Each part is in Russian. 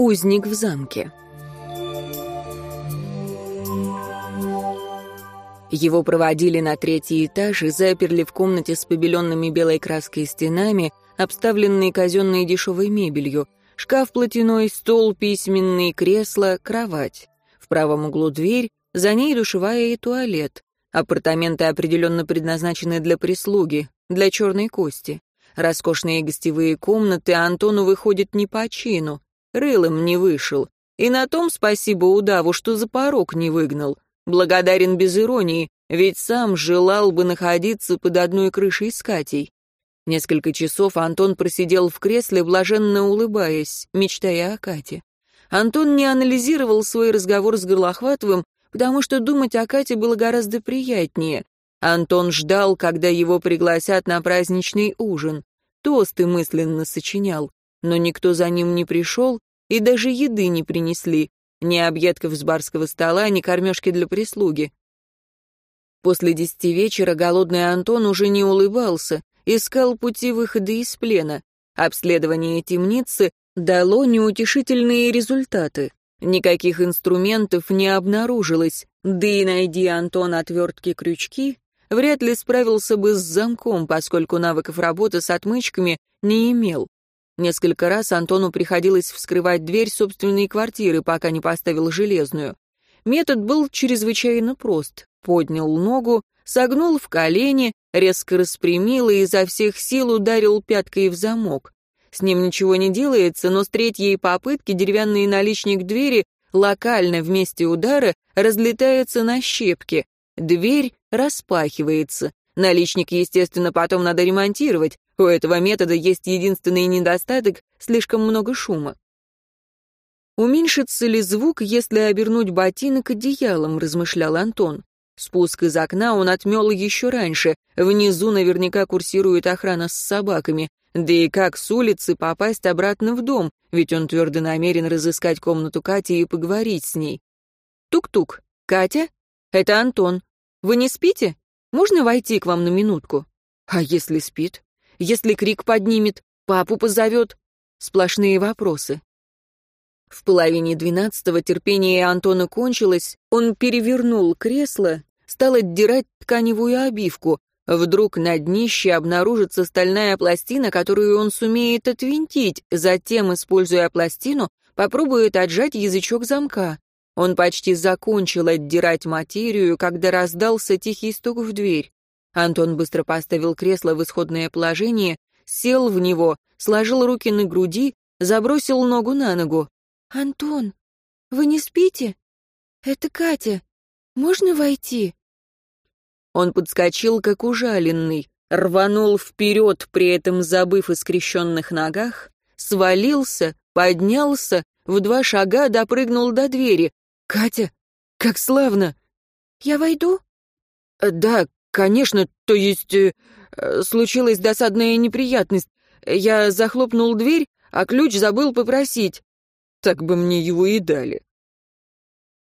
Узник в замке. Его проводили на третий этаж и заперли в комнате с побеленными белой краской стенами, обставленной казенной дешевой мебелью, шкаф платяной, стол, письменный, кресло, кровать. В правом углу дверь, за ней душевая и туалет. Апартаменты определенно предназначены для прислуги, для черной кости. Роскошные гостевые комнаты Антону выходят не по чину рылом не вышел. И на том спасибо удаву, что за порог не выгнал. Благодарен без иронии, ведь сам желал бы находиться под одной крышей с Катей. Несколько часов Антон просидел в кресле, блаженно улыбаясь, мечтая о Кате. Антон не анализировал свой разговор с Горлохватовым, потому что думать о Кате было гораздо приятнее. Антон ждал, когда его пригласят на праздничный ужин. Тосты мысленно сочинял но никто за ним не пришел и даже еды не принесли, ни объедков с барского стола, ни кормежки для прислуги. После десяти вечера голодный Антон уже не улыбался, искал пути выхода из плена. Обследование темницы дало неутешительные результаты. Никаких инструментов не обнаружилось, да и найди Антон отвертки-крючки, вряд ли справился бы с замком, поскольку навыков работы с отмычками не имел. Несколько раз Антону приходилось вскрывать дверь собственной квартиры, пока не поставил железную. Метод был чрезвычайно прост. Поднял ногу, согнул в колени, резко распрямил и изо всех сил ударил пяткой в замок. С ним ничего не делается, но с третьей попытки деревянный наличник двери локально в месте удара разлетается на щепки. Дверь распахивается. Наличник, естественно, потом надо ремонтировать. У этого метода есть единственный недостаток — слишком много шума. «Уменьшится ли звук, если обернуть ботинок одеялом?» — размышлял Антон. Спуск из окна он отмел еще раньше. Внизу наверняка курсирует охрана с собаками. Да и как с улицы попасть обратно в дом, ведь он твердо намерен разыскать комнату Кати и поговорить с ней. Тук-тук. Катя? Это Антон. Вы не спите? Можно войти к вам на минутку? А если спит? Если крик поднимет? Папу позовет? Сплошные вопросы. В половине двенадцатого терпение Антона кончилось, он перевернул кресло, стал отдирать тканевую обивку. Вдруг на днище обнаружится стальная пластина, которую он сумеет отвинтить, затем, используя пластину, попробует отжать язычок замка. Он почти закончил отдирать материю, когда раздался тихий стук в дверь. Антон быстро поставил кресло в исходное положение, сел в него, сложил руки на груди, забросил ногу на ногу. «Антон, вы не спите? Это Катя. Можно войти?» Он подскочил, как ужаленный, рванул вперед, при этом забыв о скрещенных ногах, свалился, поднялся, в два шага допрыгнул до двери, «Катя, как славно!» «Я войду?» э, «Да, конечно, то есть... Э, э, случилась досадная неприятность. Я захлопнул дверь, а ключ забыл попросить. Так бы мне его и дали».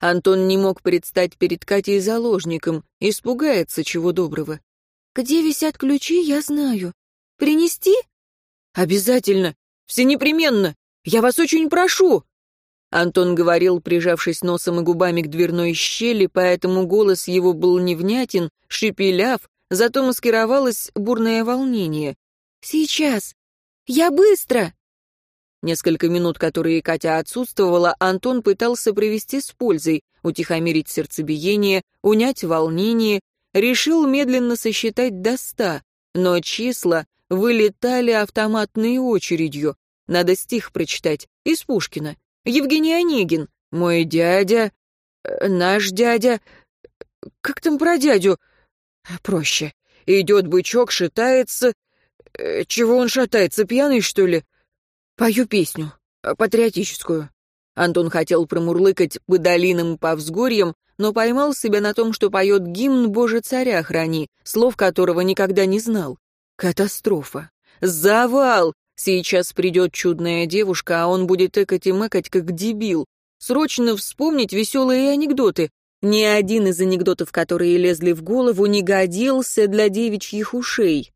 Антон не мог предстать перед Катей заложником, испугается чего доброго. «Где висят ключи, я знаю. Принести?» «Обязательно, все непременно. Я вас очень прошу!» Антон говорил, прижавшись носом и губами к дверной щели, поэтому голос его был невнятен, шепеляв, зато маскировалось бурное волнение. «Сейчас! Я быстро!» Несколько минут, которые Катя отсутствовала, Антон пытался провести с пользой, утихомирить сердцебиение, унять волнение, решил медленно сосчитать до ста, но числа вылетали автоматной очередью. Надо стих прочитать, из Пушкина. Евгений Онегин, мой дядя, э, наш дядя... Как там про дядю? Проще. Идет бычок, шатается... Э, чего он шатается, пьяный, что ли? Пою песню, э, патриотическую. Антон хотел промурлыкать по долинам, по взгорьям, но поймал себя на том, что поет гимн «Боже, царя храни», слов которого никогда не знал. Катастрофа. Завал! Сейчас придет чудная девушка, а он будет экать и мэкать, как дебил. Срочно вспомнить веселые анекдоты. Ни один из анекдотов, которые лезли в голову, не годился для девичьих ушей.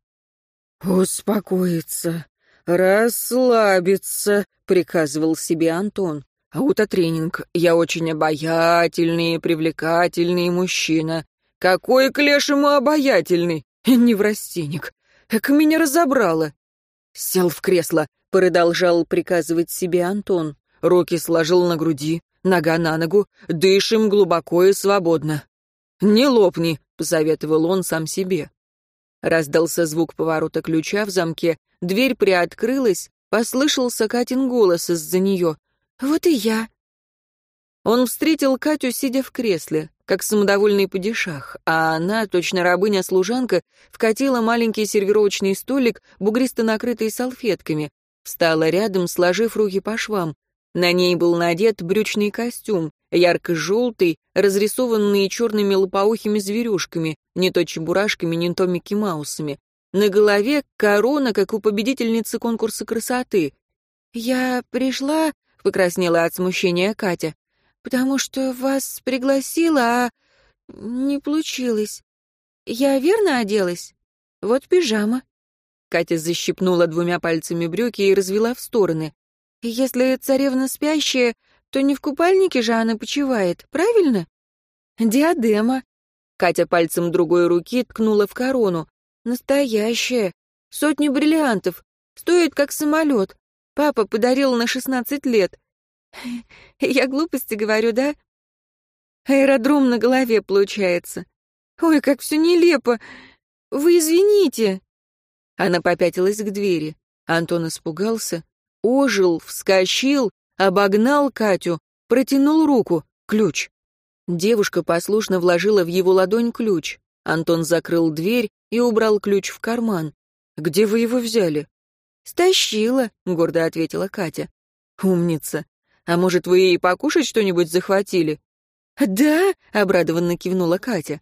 «Успокоиться, «Расслабиться», — приказывал себе Антон. «Аутотренинг. Я очень обаятельный и привлекательный мужчина. Какой к лешему обаятельный? Неврастенник. Как меня разобрало». Сел в кресло, продолжал приказывать себе Антон. Руки сложил на груди, нога на ногу, дышим глубоко и свободно. «Не лопни», — посоветовал он сам себе. Раздался звук поворота ключа в замке, дверь приоткрылась, послышался Катин голос из-за нее. «Вот и я». Он встретил Катю, сидя в кресле, как самодовольный падишах, а она, точно рабыня-служанка, вкатила маленький сервировочный столик, бугристо накрытый салфетками, встала рядом, сложив руки по швам. На ней был надет брючный костюм, ярко-желтый, разрисованный черными лопоухими зверюшками, не то чебурашками, не то Микки Маусами. На голове корона, как у победительницы конкурса красоты. «Я пришла», — покраснела от смущения Катя, «потому что вас пригласила, а не получилось. Я верно оделась? Вот пижама». Катя защипнула двумя пальцами брюки и развела в стороны. «Если царевна спящая, то не в купальнике же она почивает, правильно? Диадема. Катя пальцем другой руки ткнула в корону. Настоящая. Сотни бриллиантов. Стоит как самолет. Папа подарил на шестнадцать лет. Я глупости говорю, да? Аэродром на голове получается. Ой, как все нелепо. Вы извините. Она попятилась к двери. Антон испугался, ожил, вскочил, обогнал Катю, протянул руку, ключ. Девушка послушно вложила в его ладонь ключ. Антон закрыл дверь и убрал ключ в карман. «Где вы его взяли?» «Стащила», — гордо ответила Катя. «Умница. А может, вы ей покушать что-нибудь захватили?» «Да», — обрадованно кивнула Катя.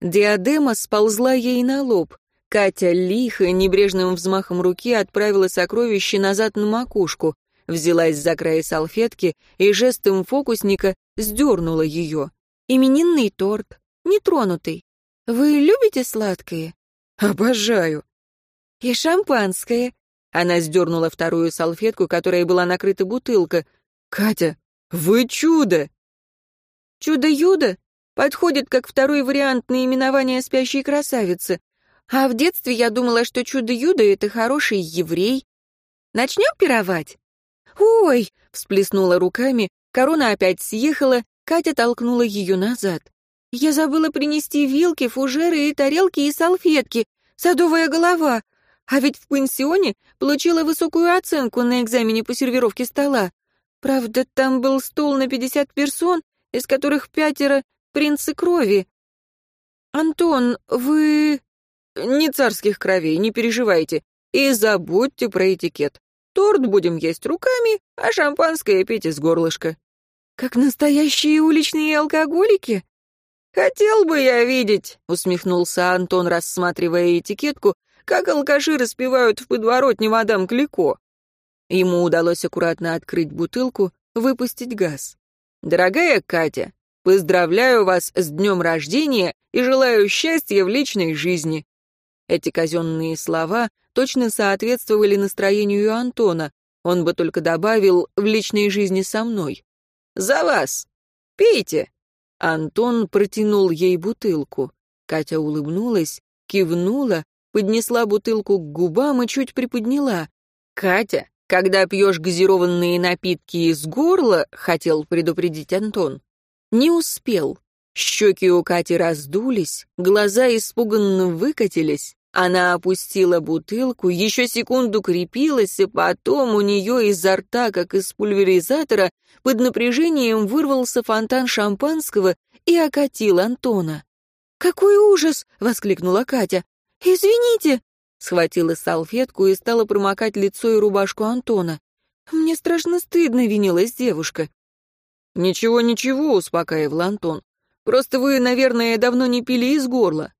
Диадема сползла ей на лоб. Катя лихо, небрежным взмахом руки отправила сокровище назад на макушку взялась за край салфетки и жестом фокусника сдернула ее. «Именинный торт, нетронутый. Вы любите сладкое?» «Обожаю». «И шампанское». Она сдернула вторую салфетку, которой была накрыта бутылка. «Катя, вы чудо!» «Чудо-юдо» подходит как второй вариант наименования спящей красавицы. А в детстве я думала, что чудо-юдо — это хороший еврей. Начнем пировать?» «Ой!» — всплеснула руками, корона опять съехала, Катя толкнула ее назад. «Я забыла принести вилки, фужеры и тарелки и салфетки. Садовая голова. А ведь в пансионе получила высокую оценку на экзамене по сервировке стола. Правда, там был стол на пятьдесят персон, из которых пятеро принцы крови. Антон, вы... Не царских кровей, не переживайте. И забудьте про этикет. Торт будем есть руками, а шампанское пить из горлышка. Как настоящие уличные алкоголики? Хотел бы я видеть, усмехнулся Антон, рассматривая этикетку, как алкаши распивают в подворотне мадам Клико. Ему удалось аккуратно открыть бутылку, выпустить газ. «Дорогая Катя, поздравляю вас с днем рождения и желаю счастья в личной жизни». Эти казенные слова точно соответствовали настроению Антона. Он бы только добавил «в личной жизни со мной». «За вас! Пейте!» Антон протянул ей бутылку. Катя улыбнулась, кивнула, поднесла бутылку к губам и чуть приподняла. «Катя, когда пьешь газированные напитки из горла», — хотел предупредить Антон. Не успел. Щеки у Кати раздулись, глаза испуганно выкатились. Она опустила бутылку, еще секунду крепилась, и потом у нее изо рта, как из пульверизатора, под напряжением вырвался фонтан шампанского и окатил Антона. «Какой ужас!» — воскликнула Катя. «Извините!» — схватила салфетку и стала промокать лицо и рубашку Антона. «Мне страшно стыдно», — винилась девушка. «Ничего, ничего», — успокаивал Антон. «Просто вы, наверное, давно не пили из горла.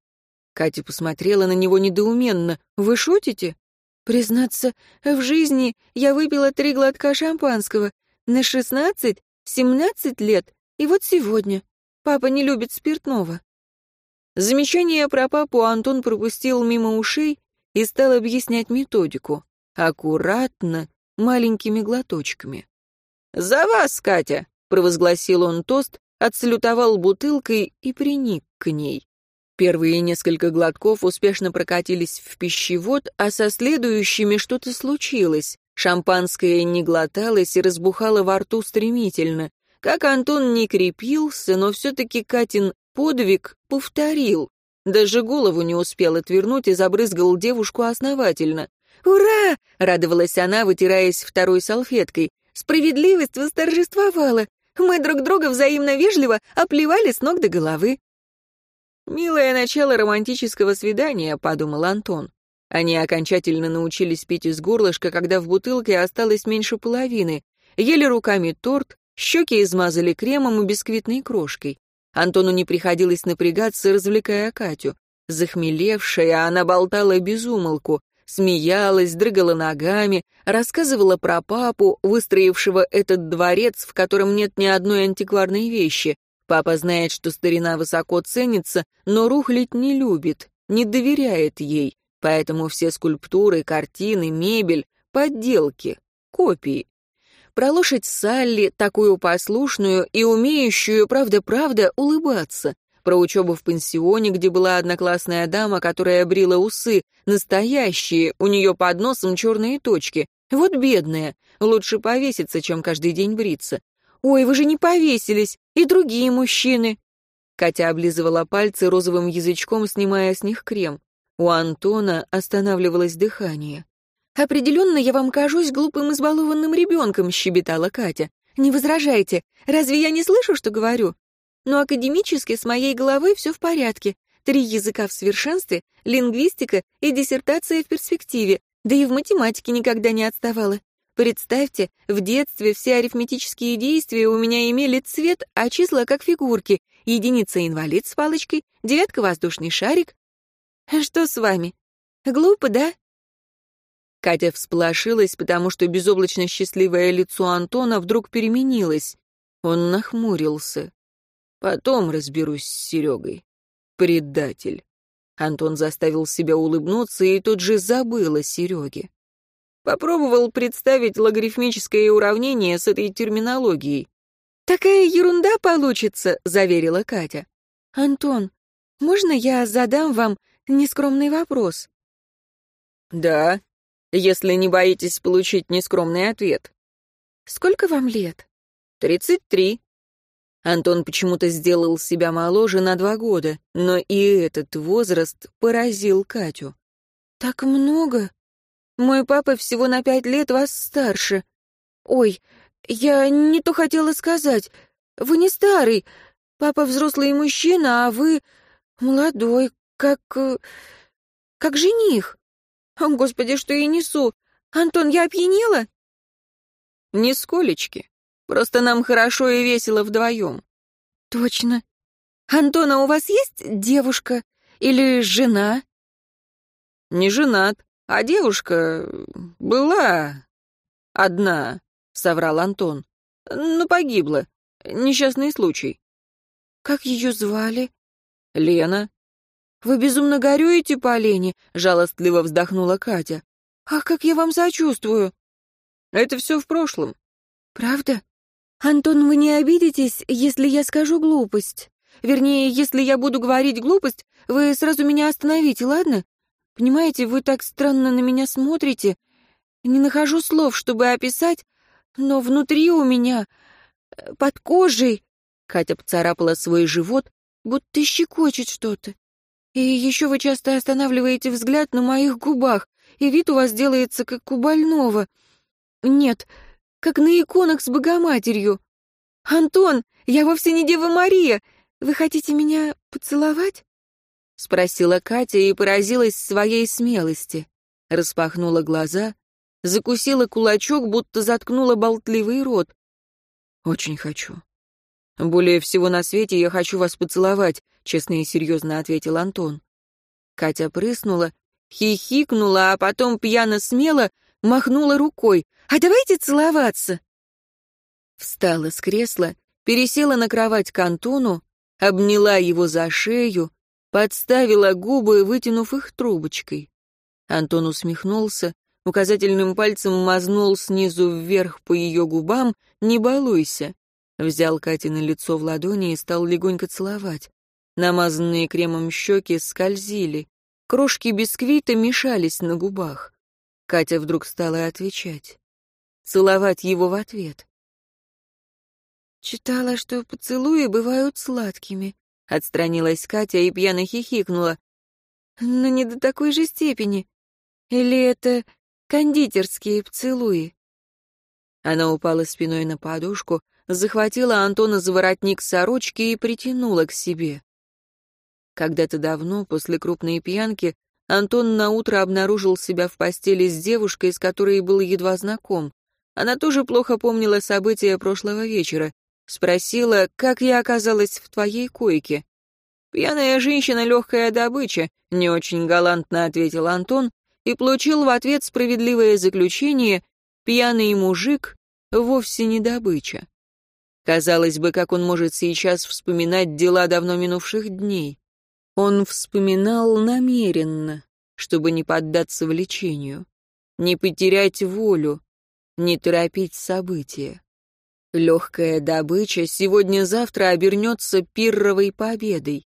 Катя посмотрела на него недоуменно. «Вы шутите?» «Признаться, в жизни я выпила три глотка шампанского. На шестнадцать, семнадцать лет. И вот сегодня. Папа не любит спиртного». Замечание про папу Антон пропустил мимо ушей и стал объяснять методику. аккуратно, маленькими глоточками. «За вас, Катя!» — провозгласил он тост, отсалютовал бутылкой и приник к ней. Первые несколько глотков успешно прокатились в пищевод, а со следующими что-то случилось. Шампанское не глоталось и разбухало во рту стремительно. Как Антон не крепился, но все-таки Катин подвиг повторил. Даже голову не успел отвернуть и забрызгал девушку основательно. «Ура!» — радовалась она, вытираясь второй салфеткой. «Справедливость восторжествовала. Мы друг друга взаимно вежливо оплевали с ног до головы. «Милое начало романтического свидания», — подумал Антон. Они окончательно научились пить из горлышка, когда в бутылке осталось меньше половины. Ели руками торт, щеки измазали кремом и бисквитной крошкой. Антону не приходилось напрягаться, развлекая Катю. Захмелевшая, она болтала без умолку, смеялась, дрыгала ногами, рассказывала про папу, выстроившего этот дворец, в котором нет ни одной антикварной вещи, Папа знает, что старина высоко ценится, но рухлить не любит, не доверяет ей, поэтому все скульптуры, картины, мебель — подделки, копии. Про лошадь Салли, такую послушную и умеющую, правда-правда, улыбаться. Про учебу в пансионе, где была одноклассная дама, которая брила усы, настоящие, у нее под носом черные точки. Вот бедная, лучше повеситься, чем каждый день бриться. «Ой, вы же не повесились! И другие мужчины!» Катя облизывала пальцы розовым язычком, снимая с них крем. У Антона останавливалось дыхание. «Определенно я вам кажусь глупым избалованным ребенком», — щебетала Катя. «Не возражайте. Разве я не слышу, что говорю? Но академически с моей головой все в порядке. Три языка в совершенстве, лингвистика и диссертация в перспективе. Да и в математике никогда не отставала. Представьте, в детстве все арифметические действия у меня имели цвет, а числа как фигурки. Единица инвалид с палочкой, девятка воздушный шарик. Что с вами? Глупо, да? Катя всполошилась, потому что безоблачно счастливое лицо Антона вдруг переменилось. Он нахмурился. Потом разберусь с Серегой. Предатель. Антон заставил себя улыбнуться и тут же забыл о Сереге. Попробовал представить логарифмическое уравнение с этой терминологией. «Такая ерунда получится», — заверила Катя. «Антон, можно я задам вам нескромный вопрос?» «Да, если не боитесь получить нескромный ответ». «Сколько вам лет?» «Тридцать три». Антон почему-то сделал себя моложе на два года, но и этот возраст поразил Катю. «Так много?» Мой папа всего на пять лет вас старше. Ой, я не то хотела сказать. Вы не старый. Папа взрослый мужчина, а вы молодой, как... Э, как жених. О, Господи, что я несу? Антон, я опьянела? Нисколечки. Просто нам хорошо и весело вдвоем. Точно. Антона, у вас есть девушка или жена? Не женат. А девушка была одна, соврал Антон. Ну, погибла. Несчастный случай. Как ее звали? Лена. Вы безумно горюете по Лене, жалостливо вздохнула Катя. Ах, как я вам сочувствую. Это все в прошлом. Правда? Антон, вы не обидитесь, если я скажу глупость? Вернее, если я буду говорить глупость, вы сразу меня остановите, ладно? Понимаете, вы так странно на меня смотрите. Не нахожу слов, чтобы описать, но внутри у меня, э, под кожей...» Катя поцарапала свой живот, будто щекочет что-то. «И еще вы часто останавливаете взгляд на моих губах, и вид у вас делается, как у больного. Нет, как на иконах с Богоматерью. Антон, я вовсе не Дева Мария. Вы хотите меня поцеловать?» — спросила Катя и поразилась своей смелости. Распахнула глаза, закусила кулачок, будто заткнула болтливый рот. «Очень хочу. Более всего на свете я хочу вас поцеловать», — честно и серьезно ответил Антон. Катя прыснула, хихикнула, а потом пьяно-смело махнула рукой. «А давайте целоваться!» Встала с кресла, пересела на кровать к Антону, обняла его за шею, подставила губы, вытянув их трубочкой. Антон усмехнулся, указательным пальцем мазнул снизу вверх по ее губам «Не балуйся». Взял Катя на лицо в ладони и стал легонько целовать. Намазанные кремом щеки скользили. Крошки бисквита мешались на губах. Катя вдруг стала отвечать. Целовать его в ответ. «Читала, что поцелуи бывают сладкими», — отстранилась Катя и пьяно хихикнула. «Но не до такой же степени. Или это кондитерские поцелуи?» Она упала спиной на подушку, захватила Антона за воротник сорочки и притянула к себе. Когда-то давно, после крупной пьянки, Антон наутро обнаружил себя в постели с девушкой, с которой был едва знаком. Она тоже плохо помнила события прошлого вечера. Спросила, как я оказалась в твоей койке. «Пьяная женщина — легкая добыча», — не очень галантно ответил Антон и получил в ответ справедливое заключение «пьяный мужик вовсе не добыча». Казалось бы, как он может сейчас вспоминать дела давно минувших дней. Он вспоминал намеренно, чтобы не поддаться влечению, не потерять волю, не торопить события. Легкая добыча сегодня-завтра обернется пирровой победой.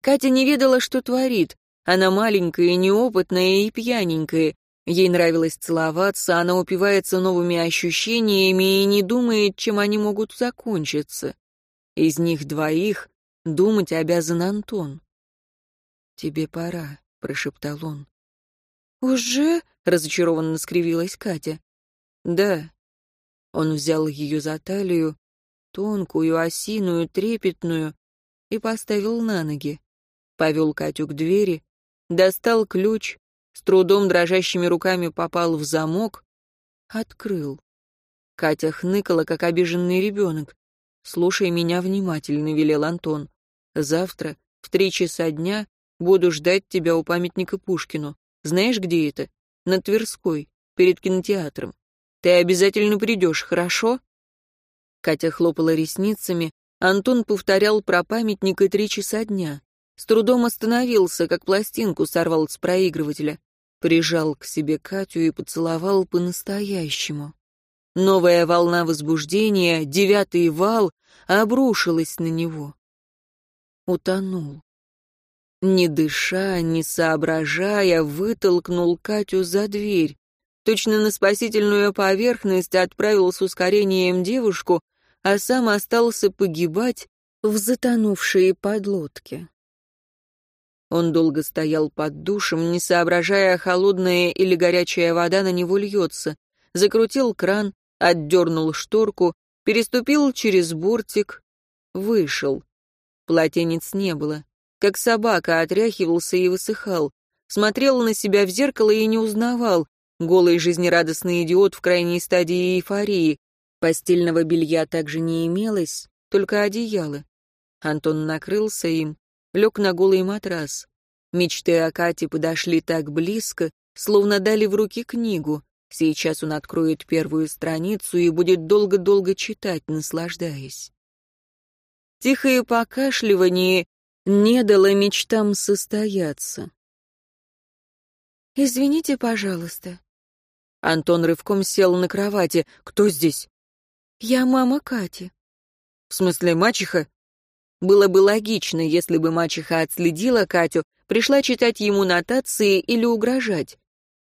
Катя не ведала, что творит. Она маленькая, неопытная и пьяненькая. Ей нравилось целоваться, она упивается новыми ощущениями и не думает, чем они могут закончиться. Из них двоих думать обязан Антон. «Тебе пора», — прошептал он. «Уже?» — разочарованно скривилась Катя. «Да». Он взял ее за талию, тонкую, осиную, трепетную, и поставил на ноги. Повел Катю к двери, достал ключ, с трудом дрожащими руками попал в замок, открыл. Катя хныкала, как обиженный ребенок. «Слушай меня внимательно», — велел Антон. «Завтра в три часа дня Буду ждать тебя у памятника Пушкину. Знаешь, где это? На Тверской, перед кинотеатром. Ты обязательно придешь, хорошо?» Катя хлопала ресницами. Антон повторял про памятник и три часа дня. С трудом остановился, как пластинку сорвал с проигрывателя. Прижал к себе Катю и поцеловал по-настоящему. Новая волна возбуждения, девятый вал, обрушилась на него. Утонул. Не дыша, не соображая, вытолкнул Катю за дверь. Точно на спасительную поверхность отправил с ускорением девушку, а сам остался погибать в затонувшие подлодки. Он долго стоял под душем, не соображая, холодная или горячая вода на него льется. Закрутил кран, отдернул шторку, переступил через бортик, вышел. Полотенец не было как собака, отряхивался и высыхал. Смотрел на себя в зеркало и не узнавал. Голый жизнерадостный идиот в крайней стадии эйфории. Постельного белья также не имелось, только одеяло. Антон накрылся им, лег на голый матрас. Мечты о Кате подошли так близко, словно дали в руки книгу. Сейчас он откроет первую страницу и будет долго-долго читать, наслаждаясь. Тихое покашливание не дало мечтам состояться. «Извините, пожалуйста». Антон рывком сел на кровати. «Кто здесь?» «Я мама Кати». «В смысле, мачеха?» Было бы логично, если бы мачеха отследила Катю, пришла читать ему нотации или угрожать.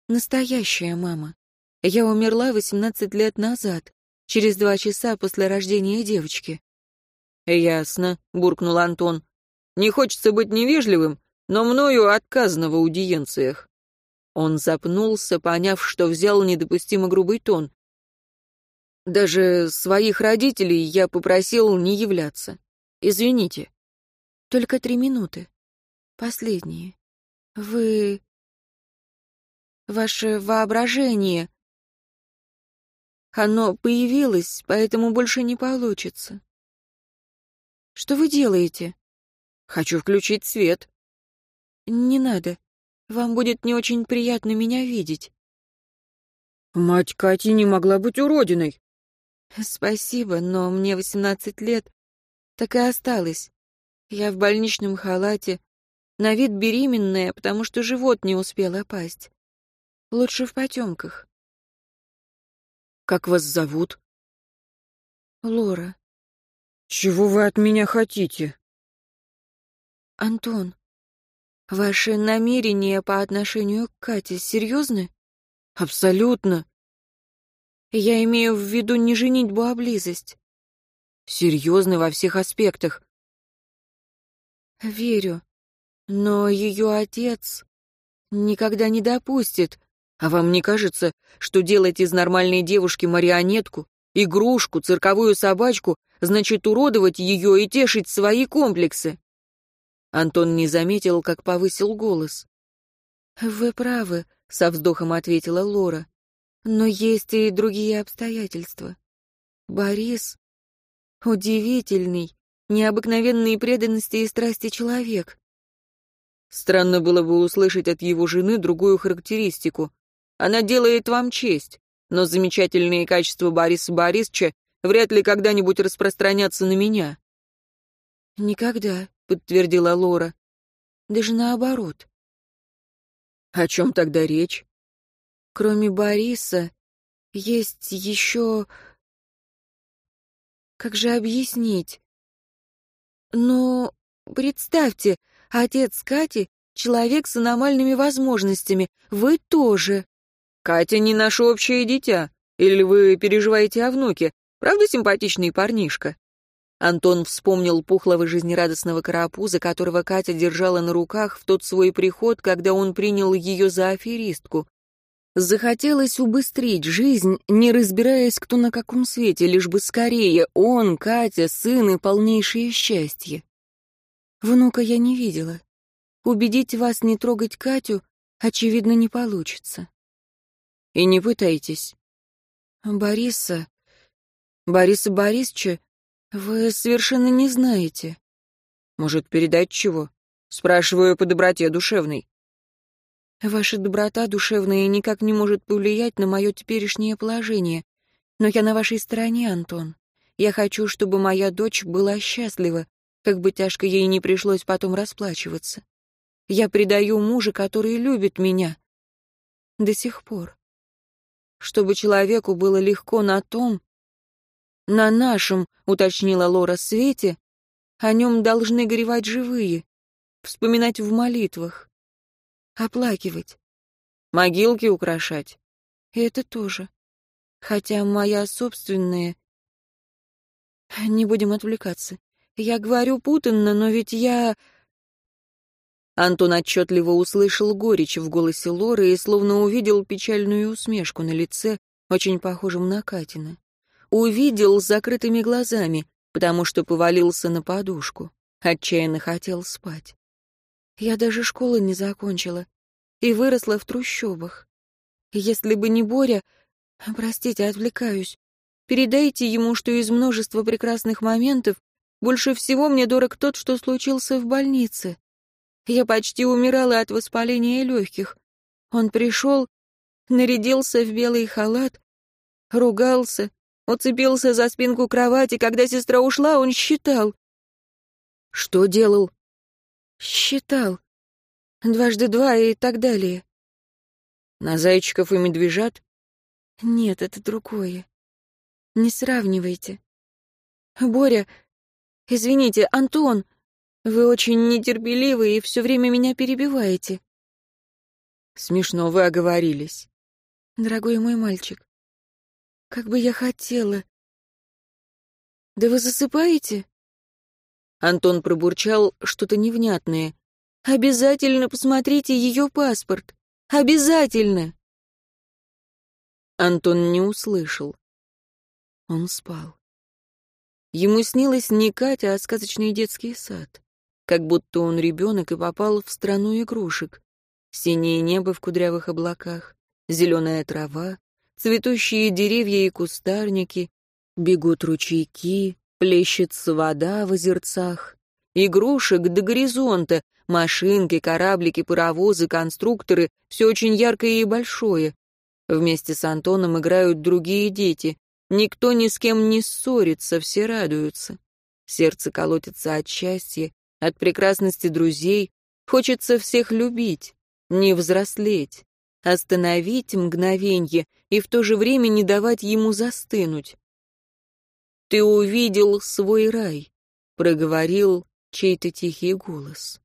«Настоящая мама. Я умерла 18 лет назад, через два часа после рождения девочки». «Ясно», — буркнул Антон. Не хочется быть невежливым, но мною отказано в аудиенциях». Он запнулся, поняв, что взял недопустимо грубый тон. «Даже своих родителей я попросил не являться. Извините». «Только три минуты. Последние. Вы... Ваше воображение...» Оно появилось, поэтому больше не получится. Что вы делаете? Хочу включить свет. Не надо. Вам будет не очень приятно меня видеть. Мать Кати не могла быть уродиной. Спасибо, но мне восемнадцать лет. Так и осталось. Я в больничном халате, на вид беременная, потому что живот не успел опасть. Лучше в потемках. Как вас зовут? Лора. Чего вы от меня хотите? Антон, ваши намерения по отношению к Кате серьезны? Абсолютно. Я имею в виду не женитьбу, а близость. Серьезны во всех аспектах. Верю. Но ее отец никогда не допустит. А вам не кажется, что делать из нормальной девушки марионетку, игрушку, цирковую собачку, значит уродовать ее и тешить свои комплексы? Антон не заметил, как повысил голос. «Вы правы», — со вздохом ответила Лора. «Но есть и другие обстоятельства. Борис — удивительный, необыкновенной преданности и страсти человек. Странно было бы услышать от его жены другую характеристику. Она делает вам честь, но замечательные качества Бориса Борисовича вряд ли когда-нибудь распространятся на меня. «Никогда», — подтвердила Лора. «Даже наоборот». «О чем тогда речь?» «Кроме Бориса, есть еще...» «Как же объяснить?» «Ну, представьте, отец Кати — человек с аномальными возможностями, вы тоже». «Катя не наше общее дитя. Или вы переживаете о внуке? Правда симпатичный парнишка?» Антон вспомнил пухлого жизнерадостного карапуза, которого Катя держала на руках в тот свой приход, когда он принял ее за аферистку. Захотелось убыстрить жизнь, не разбираясь, кто на каком свете, лишь бы скорее он, Катя, сын и полнейшее счастье. Внука я не видела. Убедить вас не трогать Катю, очевидно, не получится. И не пытайтесь. Бориса... Бориса Борисовича вы совершенно не знаете. Может, передать чего? Спрашиваю по доброте душевной. Ваша доброта душевная никак не может повлиять на мое теперешнее положение. Но я на вашей стороне, Антон. Я хочу, чтобы моя дочь была счастлива, как бы тяжко ей не пришлось потом расплачиваться. Я предаю мужа, который любит меня. До сих пор чтобы человеку было легко на том, на нашем, уточнила Лора Свете, о нем должны горевать живые, вспоминать в молитвах, оплакивать. Могилки украшать. И это тоже. Хотя моя собственная... Не будем отвлекаться. Я говорю путанно, но ведь я... Антон отчетливо услышал горечь в голосе Лоры и словно увидел печальную усмешку на лице, очень похожем на Катина. Увидел с закрытыми глазами, потому что повалился на подушку. Отчаянно хотел спать. Я даже школы не закончила и выросла в трущобах. Если бы не Боря... Простите, отвлекаюсь. Передайте ему, что из множества прекрасных моментов больше всего мне дорог тот, что случился в больнице. Я почти умирала от воспаления легких. Он пришел, нарядился в белый халат, ругался, уцепился за спинку кровати. Когда сестра ушла, он считал. Что делал? Считал. Дважды два и так далее. На зайчиков и медвежат? Нет, это другое. Не сравнивайте. Боря, извините, Антон, вы очень нетерпеливы и все время меня перебиваете. Смешно вы оговорились. Дорогой мой мальчик, как бы я хотела. Да вы засыпаете? Антон пробурчал что-то невнятное. Обязательно посмотрите ее паспорт. Обязательно. Антон не услышал. Он спал. Ему снилось не Катя, а сказочный детский сад как будто он ребенок и попал в страну игрушек. Синее небо в кудрявых облаках, зеленая трава, цветущие деревья и кустарники, бегут ручейки, плещется вода в озерцах. Игрушек до горизонта, машинки, кораблики, паровозы, конструкторы, все очень яркое и большое. Вместе с Антоном играют другие дети. Никто ни с кем не ссорится, все радуются. Сердце колотится от счастья, от прекрасности друзей хочется всех любить, не взрослеть. Остановить мгновенье и в то же время не давать ему застынуть. «Ты увидел свой рай», — проговорил чей-то тихий голос.